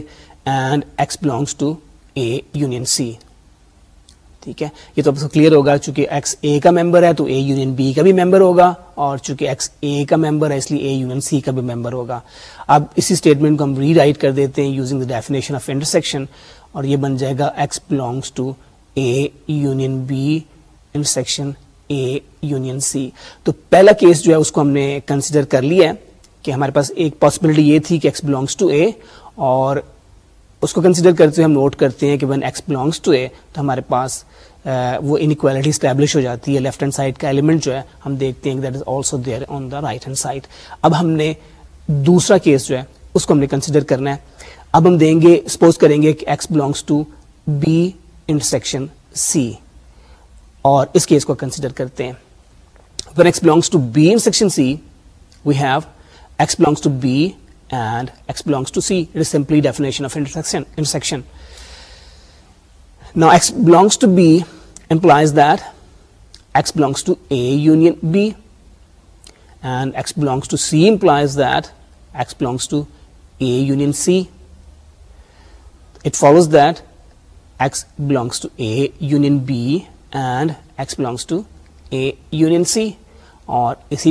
and x belongs to A union C ٹھیک ہے یہ تو آپ کو کلیئر ہوگا چونکہ ایکس اے کا ممبر ہے تو اے یونین بی کا بھی ممبر ہوگا اور چونکہ ایکس اے کا ممبر ہے اس لیے اے یونین سی کا بھی ممبر ہوگا اب اسی اسٹیٹمنٹ کو ہم ری رائٹ کر دیتے ہیں using the definition of intersection اور یہ بن جائے گا x belongs to A union B intersection A union C تو پہلا کیس جو ہے اس کو ہم نے کنسیڈر کر لیا ہے کہ ہمارے پاس ایک پاسبلٹی یہ تھی کہ ایکس بلانگس ٹو اے اور اس کو کنسیڈر کرتے ہوئے ہم نوٹ کرتے ہیں کہ when x belongs to A تو ہمارے پاس وہ انکوالٹی اسٹیبلش ہو جاتی ہے لیفٹ ہینڈ سائڈ کا ایلیمنٹ جو ہے ہم دیکھتے ہیں that is also there on the right hand side اب ہم نے دوسرا کیس جو ہے اس کو ہم نے کنسیڈر کرنا ہے اب ہم دیں گے سپوز کریں گے کہ x belongs to B intersection C اور اس کیس کو کنسیڈر کرتے ہیں when x belongs to B intersection C we have x belongs to B B S belongs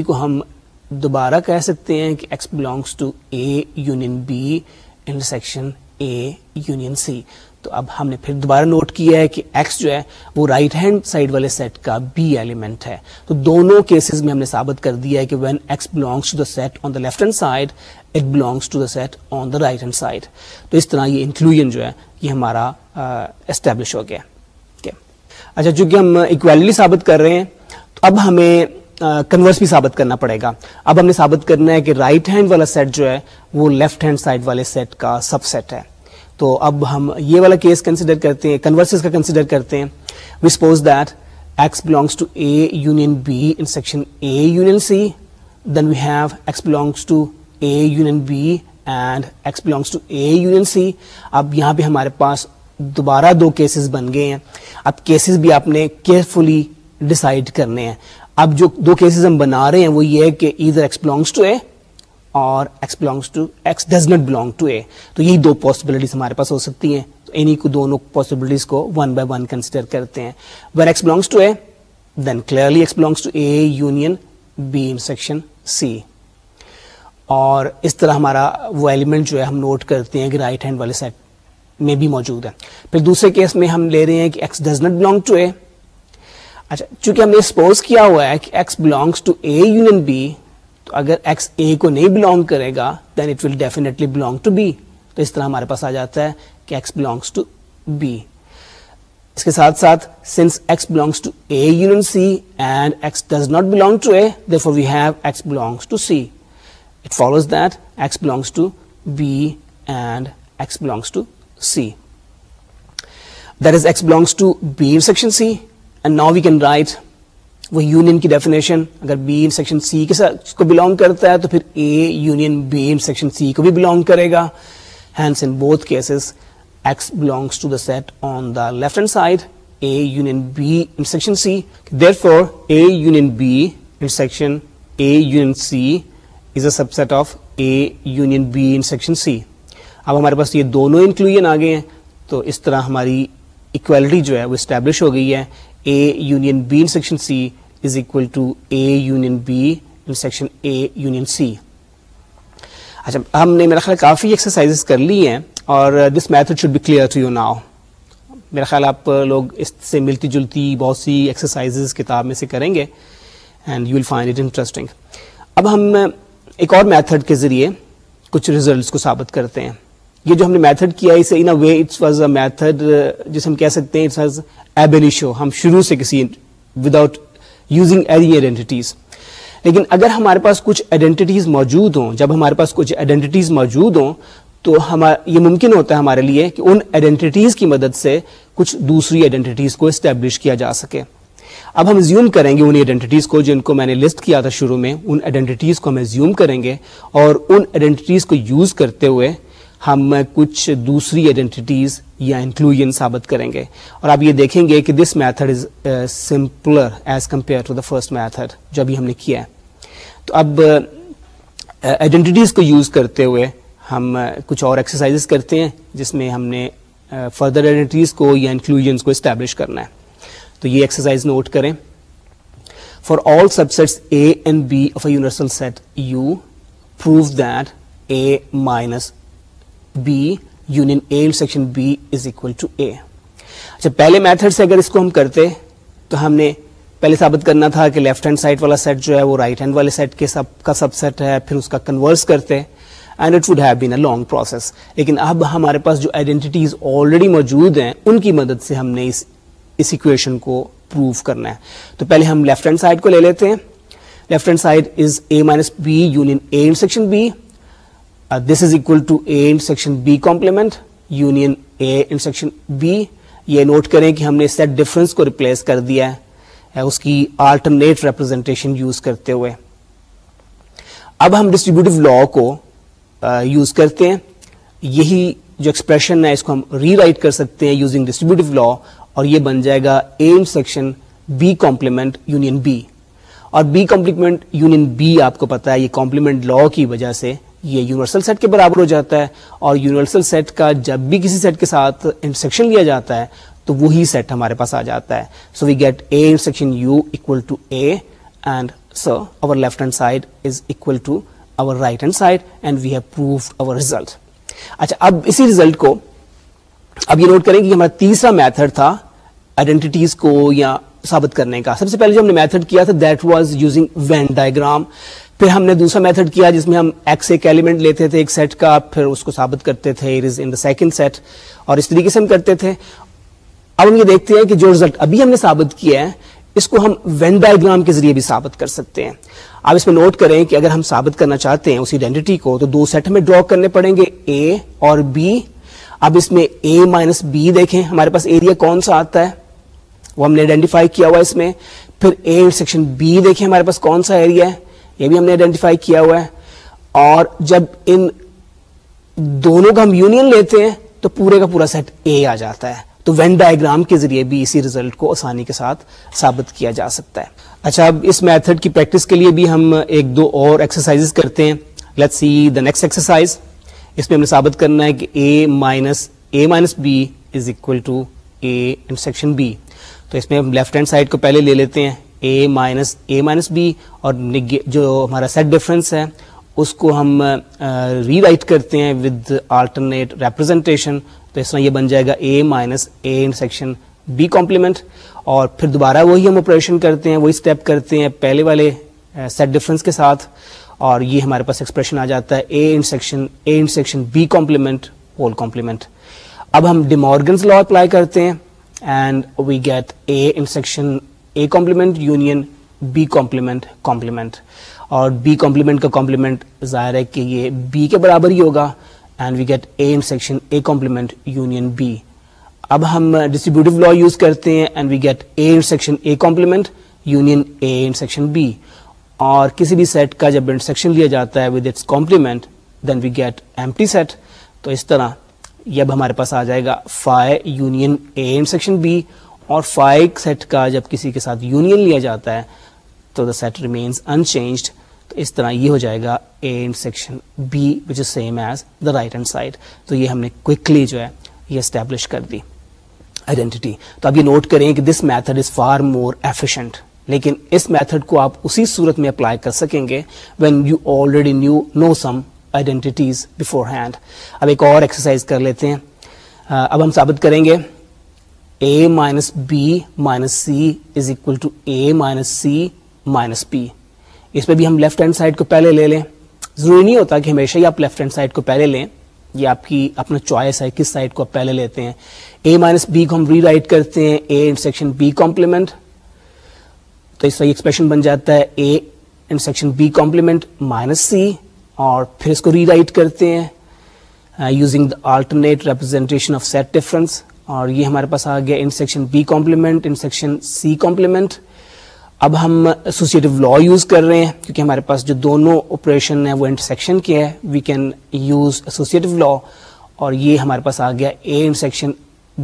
کو ہم دوبارہ کہہ سکتے ہیں کہ x belongs to A union B intersection A union C تو اب ہم نے پھر دوبارہ نوٹ کیا ہے کہ ایکس جو ہے وہ رائٹ ہینڈ سائڈ والے سیٹ کا بی ایلیمنٹ ہے تو دونوں کیسز میں ہم نے ثابت کر دیا ہے کہ when x belongs to the set on the left hand side it belongs to the set on the right hand side تو اس طرح یہ انکلوژن جو ہے یہ ہمارا اسٹیبلش ہو گیا اچھا چونکہ ہم اکویلٹی ثابت کر رہے ہیں تو اب ہمیں کنورس بھی ثابت کرنا پڑے گا اب ہم نے ثابت کرنا ہے کہ رائٹ ہینڈ والا سیٹ جو ہے وہ لیفٹ ہینڈ سائڈ والے سیٹ کا سب سیٹ ہے تو اب ہم یہ والا کیس کنسیڈر کرتے ہیں کنورسز کا کنسیڈر کرتے ہیں we suppose that x belongs to A union B intersection A union C then we have x belongs to A union B and x belongs to A union C اب یہاں پہ ہمارے پاس دوبارہ دو کیسز بن گئے ہیں اب کیسز بھی آپ نے کیئرفلی ڈسائڈ کرنے ہیں اب جو دو کیسز ہم بنا رہے ہیں وہ یہ ہے کہ ادھر x belongs to to A اور x x belongs does not belong to A تو یہی دو پاسبلٹیز ہمارے پاس ہو سکتی ہیں تو انہیں کو دونوں پاسبلٹیز کو ون بائی ون کنسیڈر کرتے ہیں where x belongs to A then clearly x belongs to A union B intersection C اور اس طرح ہمارا وہ ایلیمنٹ جو ہے ہم نوٹ کرتے ہیں کہ رائٹ ہینڈ والے سیٹ میں بھی موجود ہے پھر دوسرے کیس میں ہم لے رہے ہیں کہ x does not belong to A اچھا چونکہ ہم نے سپوز کیا ہوا ہے کہ x belongs to A union B تو اگر ایکس اے کو نہیں بلانگ کرے گا then it will definitely belong to B تو اس طرح ہمارے پاس آ جاتا ہے کہ ایکس بلانگس ٹو بی اس کے ساتھ ساتھ since x belongs to A union C and x does not belong to A for we have x belongs to C it follows that x belongs to B and x belongs to C that is x belongs to B section C and now we can write وہ union کی definition اگر B intersection C کے ساتھ کو belong کرتا ہے تو پھر A union B intersection C کو بھی بلانگ کرے گا hence in both cases x belongs to the set on the left hand side A union B intersection C therefore A union B intersection A union C is a subset of A union B intersection C اب ہمارے پاس یہ دونوں inclusion آ ہیں تو اس طرح ہماری اکویلٹی جو ہے وہ اسٹیبلش ہو گئی ہے A union B intersection C is equal to A union B intersection A union C اچھا ہم نے میرا خیال کافی ایکسرسائز کر لی ہیں اور this method should be clear to you now میرا خیال آپ لوگ اس سے ملتی جلتی بہت سی ایکسرسائز کتاب میں سے کریں گے and you will find it interesting اب ہم ایک اور میتھڈ کے ذریعے کچھ ریزلٹس کو ثابت کرتے ہیں یہ جو ہم نے میتھڈ کیا اسے in a way it's was a method جسے ہم کہہ سکتے ہیں اٹس واز ہم شروع سے کسی وداؤٹ آئیڈینٹیز لیکن اگر ہمارے پاس کچھ آئیڈینٹیز موجود ہوں جب ہمارے پاس کچھ آئیڈینٹیز موجود ہوں تو ہم یہ ممکن ہوتا ہے ہمارے لیے کہ ان آئیڈینٹیز کی مدد سے کچھ دوسری آئیڈینٹیز کو اسٹیبلش کیا جا سکے اب ہم زیوم کریں گے ان آئیڈینٹیز کو جن کو میں نے لسٹ کیا تھا شروع میں ان آئیڈینٹیز کو ہم زیوم کریں گے اور ان آئیڈینٹیز کو یوز کرتے ہوئے ہم کچھ دوسری آئیڈینٹیز یا انکلوژن ثابت کریں گے اور آپ یہ دیکھیں گے کہ this method is simpler as compare to the first method جو ابھی ہم نے کیا ہے تو اب آئیڈینٹیز uh, کو یوز کرتے ہوئے ہم uh, کچھ اور ایکسرسائز کرتے ہیں جس میں ہم نے فردر uh, آئیڈینٹیز کو یا انکلوژنس کو اسٹیبلش کرنا ہے تو یہ ایکسرسائز نوٹ کریں for all subsets A and B of a universal set U prove that A minus B union A section B is equal to A اچھا پہلے میتھڈ سے اگر اس کو ہم کرتے تو ہم نے پہلے ثابت کرنا تھا کہ لیفٹ ہینڈ سائڈ والا سیٹ جو ہے وہ رائٹ ہینڈ والے سیٹ کے سب کا سب سیٹ ہے پھر اس کا کنورس کرتے and it would have been a long process لیکن اب ہمارے پاس جو آئیڈینٹیز آلریڈی موجود ہیں ان کی مدد سے ہم نے اس اس اکویشن کو پروو کرنا ہے تو پہلے ہم لیفٹ ہینڈ سائڈ کو لے لیتے ہیں left hand side is A minus B union A section B this is equal to A شن B complement union A intersection B یہ نوٹ کریں کہ ہم نے سیٹ کو ریپلیس کر دیا ہے uh, اس کی آلٹرنیٹ ریپرزینٹیشن یوز کرتے ہوئے اب ہم ڈسٹریبیوٹیو لا کو یوز uh, کرتے ہیں یہی جو ایکسپریشن ہے اس کو ہم ری رائٹ کر سکتے ہیں یوزنگ ڈسٹریبیوٹیو لا اور یہ بن جائے گا A B complement union B اور بی کمپلیمنٹ یونین بی آپ کو پتا ہے یہ کمپلیمنٹ لا کی وجہ سے یہ یونیورسل سیٹ کے برابر ہو جاتا ہے اور یونیورسل سیٹ کا جب بھی کسی سیٹ کے ساتھ انٹرسیکشن لیا جاتا ہے تو وہی سیٹ ہمارے پاس آ جاتا ہے so we get A A intersection U equal to and our left hand side is equal to our right hand side and we have proof our result اچھا اب اسی ریزلٹ کو اب یہ نوٹ کریں کہ ہمارا تیسرا میتھڈ تھا آئیڈینٹیز کو یا ثابت کرنے کا سب سے پہلے جو ہم نے میتھڈ کیا تھا that was using Venn diagram پھر ہم نے دوسرا میتھڈ کیا جس میں ہم ایکس ایک ایلیمنٹ لیتے تھے ایک سیٹ کا پھر اس کو ثابت کرتے تھے سیکنڈ سیٹ اور اس طریقے سے ہم کرتے تھے اب ہم یہ دیکھتے ہیں کہ جو ریزلٹ ابھی ہم نے ثابت کیا ہے اس کو ہم وین ڈائگرام کے ذریعے بھی ثابت کر سکتے ہیں آپ اس میں نوٹ کریں کہ اگر ہم ثابت کرنا چاہتے ہیں اس کو تو دو سیٹ ہمیں ڈرا کرنے پڑیں گے اے اور بی اب اس میں اے مائنس بی دیکھیں ہمارے پاس ایریا کون سا آتا ہے وہ ہم نے آئیڈینٹیفائی کیا ہوا اس میں پھر اے سیکشن بی دیکھیں ہمارے پاس کون سا ایریا ہے یہ بھی ہم نے آئیڈینٹیفائی کیا ہوا ہے اور جب ان دونوں کا ہم یونین لیتے ہیں تو پورے کا پورا سیٹ اے آ جاتا ہے تو وین ڈائیگرام کے ذریعے بھی اسی رزلٹ کو آسانی کے ساتھ ثابت کیا جا سکتا ہے اچھا اب اس میتھڈ کی پریکٹس کے لیے بھی ہم ایک دو اور ایکسرسائز کرتے ہیں let's see the next exercise اس میں ہم نے ثابت کرنا ہے کہ A minus A minus B is equal to A intersection B تو اس میں ہم لیفٹ ہینڈ سائڈ کو پہلے لے لیتے ہیں A minus A minus B اور جو ہمارا سیٹ ڈفرینس ہے اس کو ہم ری رائٹ کرتے ہیں ود آلٹرنیٹ ریپرزنٹیشن تو اس طرح یہ بن جائے گا A minus A intersection B complement اور پھر دوبارہ وہی ہم آپریشن کرتے ہیں وہی اسٹیپ کرتے ہیں پہلے والے سیٹ ڈفرینس کے ساتھ اور یہ ہمارے پاس ایکسپریشن آ جاتا ہے A intersection A intersection B complement whole complement اب ہم ڈیمارگنز لا اپلائی کرتے ہیں and we get A intersection A complement union B complement complement اور بی کمپلیمنٹ کا کمپلیمنٹ ظاہر ہے کہ یہ بی کے برابر ہی ہوگا and we get A intersection A complement union B اب ہم ڈسٹریبیوٹیو لا یوز کرتے ہیں and we get A intersection A complement union A intersection B اور کسی بھی سیٹ کا جب انٹرسیکشن لیا جاتا ہے with its complement then we get empty set تو اس طرح یہ اب ہمارے پاس آ جائے گا phi union A intersection B اور فائق سیٹ کا جب کسی کے ساتھ یونین لیا جاتا ہے تو the set remains unchanged اس طرح یہ ہو جائے گا A section B which is same as the right hand side تو یہ ہم نے جو ہے یہ اسٹیبلش کر دی آئیڈینٹی تو اب یہ نوٹ کریں کہ this method is far more efficient لیکن اس میتھڈ کو آپ اسی صورت میں اپلائی کر سکیں گے when you already new know some identities beforehand اب ایک اور ایکسرسائز کر لیتے ہیں اب ہم ثابت کریں گے minus B minus C is equal to A minus C minus B اس پہ بھی ہم لیفٹ ہینڈ سائڈ کو پہلے لے لیں ضروری نہیں ہوتا کہ ہمیشہ ہی آپ لیفٹ ہینڈ سائڈ کو پہلے لیں یہ آپ کی اپنا چوائس ہے کس سائڈ کو آپ پہلے لیتے ہیں اے مائنس بی کو ہم ری رائٹ کرتے ہیں A intersection section B complement تو اس کا ایکسپریشن بن جاتا ہے A intersection section B complement minus C اور پھر اس کو ری رائٹ کرتے ہیں using the alternate representation of set difference اور یہ ہمارے پاس آ گیا intersection B complement intersection C complement اب ہم ایسوسیٹو لا یوز کر رہے ہیں کیونکہ ہمارے پاس جو دونوں آپریشن ہیں وہ انٹرسیکشن کے ہیں we can use associative law اور یہ ہمارے پاس آ گیا A intersection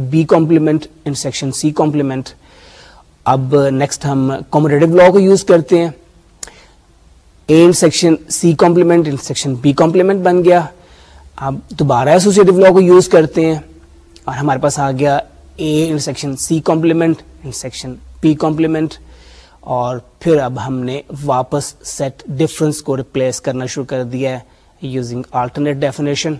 B complement intersection C complement اب نیکسٹ ہم کومریٹو لا کو یوز کرتے ہیں A intersection C complement intersection B complement بن گیا اب دوبارہ ایسوسیٹو لا کو یوز کرتے ہیں اور ہمارے پاس آ گیا A intersection section C complement section P complement اور پھر اب ہم نے واپس سیٹ ڈفرنس کو ریپلیس کرنا شروع کر دیا ہے یوزنگ آلٹرنیٹ ڈیفینیشن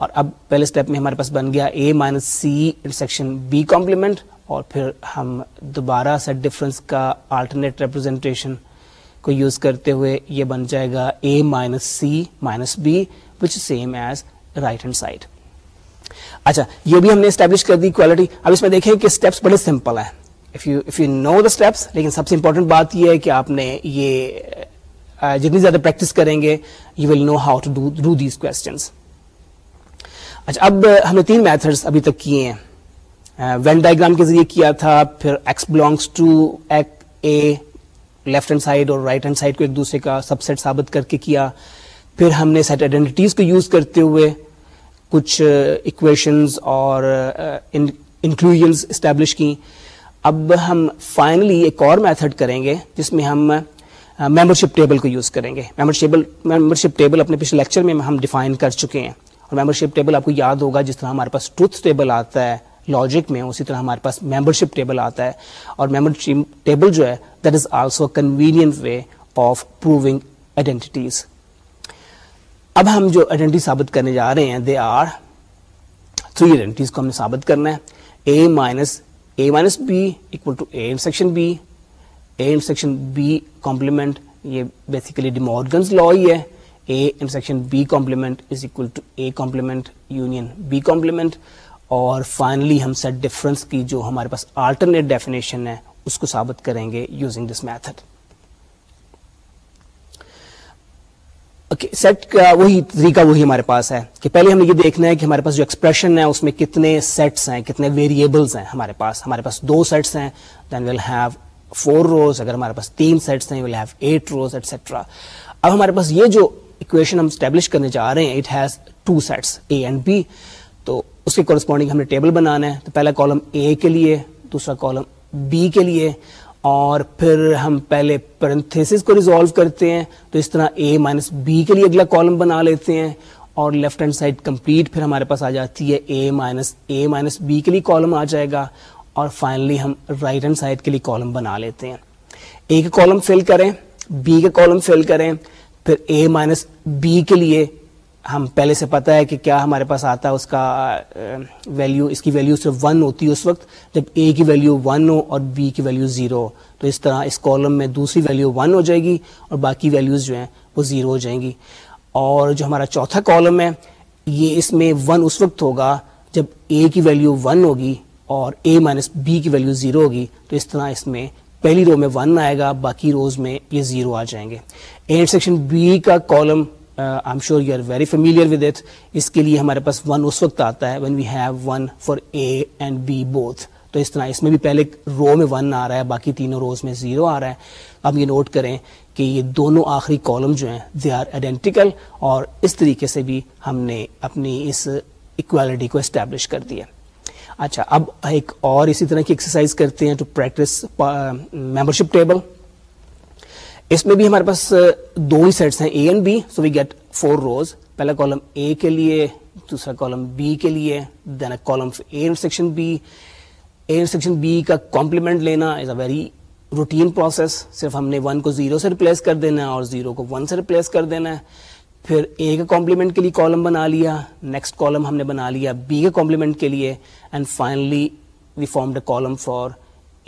اور اب پہلے اسٹیپ میں ہمارے پاس بن گیا A minus C intersection section B complement اور پھر ہم دوبارہ سیٹ ڈفرنس کا آلٹرنیٹ ریپرزینٹیشن کو یوز کرتے ہوئے یہ بن جائے گا A minus C minus B which same as right hand side اچھا یہ بھی ہم نے اسٹیبلش کر دی کوالٹی اب اس میں دیکھیں کہ اسٹیپس بڑے سمپل ہیں if you if you know the steps لیکن سب سے امپورٹنٹ بات یہ ہے کہ آپ نے یہ جتنی زیادہ پریکٹس کریں گے you will know how to do these questions اچھا اب ہم نے تین میتھڈس ابھی تک کیے ہیں وین ڈائگرام کے ذریعے کیا تھا پھر ایکس بلانگس ٹو ایک اے لیفٹ ہینڈ سائڈ اور رائٹ ہینڈ سائڈ کو ایک دوسرے کا سب سیٹ ثابت کر کے کیا پھر ہم نے سیٹ آئیڈینٹیز کو یوز کرتے ہوئے کچھ اکویشنز اور انکلوژنز اسٹیبلش کیں اب ہم فائنلی ایک اور میتھڈ کریں گے جس میں ہم ممبر شپ ٹیبل کو یوز کریں گے ممبر شیبل ممبرشپ ٹیبل اپنے پچھلے لیکچر میں ہم ڈیفائن کر چکے ہیں اور ممبر شپ ٹیبل آپ کو یاد ہوگا جس طرح ہمارے پاس ٹروتھ ٹیبل آتا ہے لاجک میں اسی طرح ہمارے پاس ممبر شپ ٹیبل آتا ہے اور ممبرشپ ٹیبل جو ہے that is also convenient way of proving identities اب ہم جو آئیڈینٹی ثابت کرنے جا رہے ہیں دے آر تھری آئیڈینٹیز کو ہم نے ثابت کرنا ہے A minus A minus B equal to A section B A section B complement یہ بیسیکلی ڈیمورگنز لا ہی ہے A section B complement is equal to A complement union B complement اور فائنلی ہم سیٹ ڈفرینس کی جو ہمارے پاس alternate definition ہے اس کو ثابت کریں گے یوزنگ دس میتھڈ سیٹ کا uh, وہی طریقہ وہی ہمارے پاس ہے کہ پہلے ہمیں یہ دیکھنا ہے کہ ہمارے پاس جو ایکسپریشن ہے اس میں کتنے سیٹس ہیں کتنے ویریبلس ہیں ہمارے پاس ہمارے پاس دو سیٹس ہیں then will have four rows اگر ہمارے پاس تین سیٹس ہیں will have eight rows etcetera اب ہمارے پاس یہ جو اکویشن ہم اسٹیبلش کرنے جا رہے ہیں it has two sets A and B تو اس کے کورسپونڈنگ ہم نے ٹیبل بنانا ہے تو پہلا کالم اے کے لیے دوسرا کالم بی کے لیے اور پھر ہم پہلے پرنتھیسس کو ریزالو کرتے ہیں تو اس طرح اے مائنس بی کے لیے اگلا کالم بنا لیتے ہیں اور لیفٹ ہینڈ سائڈ کمپلیٹ پھر ہمارے پاس آ جاتی ہے A minus A minus B کے لیے کالم آ جائے گا اور فائنلی ہم رائٹ ہینڈ سائڈ کے لیے کالم بنا لیتے ہیں اے کا کالم فل کریں بی کا کالم فل کریں پھر اے مائنس بی کے لیے ہم پہلے سے پتہ ہے کہ کیا ہمارے پاس آتا ہے اس کا ویلیو اس کی ویلیو صرف ون ہوتی ہے اس وقت جب اے کی ویلیو ون ہو اور بی کی ویلیو زیرو ہو تو اس طرح اس کالم میں دوسری ویلیو ون ہو جائے گی اور باقی ویلیوز جو ہیں وہ زیرو ہو جائیں گی اور جو ہمارا چوتھا کالم ہے یہ اس میں ون اس وقت ہوگا جب اے کی ویلیو ون ہوگی اور اے مائنس بی کی ویلیو زیرو ہوگی تو اس طرح اس میں پہلی رو میں ون آئے گا باقی روز میں یہ زیرو آ جائیں گے اینڈ سیکشن بی کا column I am sure you are very familiar with it اس کے لیے ہمارے پاس ون اس وقت آتا ہے when we have one for A and B both تو اس طرح اس میں بھی پہلے رو میں ون آ رہا ہے باقی تینوں روز میں زیرو آ رہا ہے اب یہ نوٹ کریں کہ یہ دونوں آخری کالم جو ہیں دے آر آئیڈینٹیکل اور اس طریقے سے بھی ہم نے اپنی اس ایکویلٹی کو اسٹیبلش کر دیا اچھا اب ایک اور اسی طرح کی ایکسرسائز کرتے ہیں ٹو پریکٹس ممبرشپ ٹیبل اس میں بھی ہمارے پاس دو ہی سیٹس ہیں A and B so we get four rows پہلا کالم اے کے لیے دوسرا کالم بی کے لیے then A column A intersection B A intersection B کا کمپلیمنٹ لینا is a very routine process صرف ہم نے ون کو زیرو سے ریپلیس کر دینا ہے اور زیرو کو ون سے ریپلیس کر دینا ہے پھر اے کے کمپلیمنٹ کے لیے کالم بنا لیا نیکسٹ کالم ہم نے بنا لیا بی کے کمپلیمنٹ کے لیے and finally we form a column for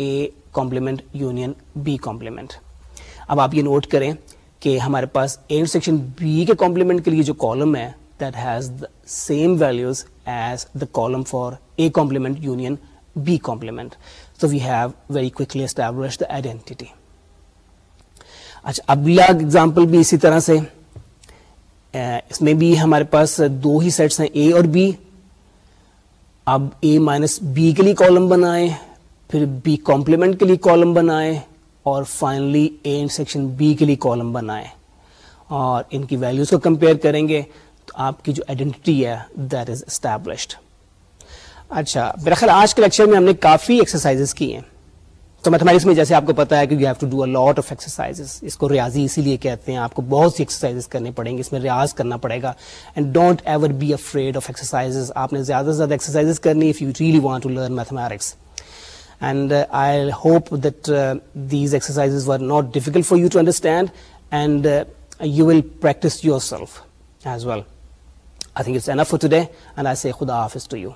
A complement union B complement اب آپ یہ نوٹ کریں کہ ہمارے پاس سیکشن بی کے کمپلیمنٹ کے لیے جو کالم ہے that has the same values as the column for A complement union B very تو اسٹیبلش دا آئیڈینٹی اچھا اب اگزامپل بھی اسی طرح سے اس میں بھی ہمارے پاس دو ہی سیٹس ہیں اے اور بی اب اے مائنس بی کے لیے کالم بنائے پھر بی کمپلیمنٹ کے لیے کالم بنائے اور فائنلی اے سیکشن بی کے لیے کالم بنائیں اور ان کی ویلیوز کو کمپیئر کریں گے تو آپ کی جو آئیڈینٹی ہے دیٹ از اسٹیبلشڈ اچھا خیال آج کے لیکچر میں ہم نے کافی ایکسرسائزز کی ہیں تو میتھمیٹکس میں جیسے آپ کو پتا ہے کہ you have to do a lot of اس کو ریاضی اسی لیے کہتے ہیں آپ کو بہت سی ایکسرسائز کرنے پڑیں گے اس میں ریاض کرنا پڑے گا and don't ever be afraid of exercise آپ نے زیادہ سے زیادہ ایکسرسائز کرنی if you really want to learn mathematics And uh, I hope that uh, these exercises were not difficult for you to understand, and uh, you will practice yourself as well. I think it's enough for today, and I say Khuda Hafiz to you.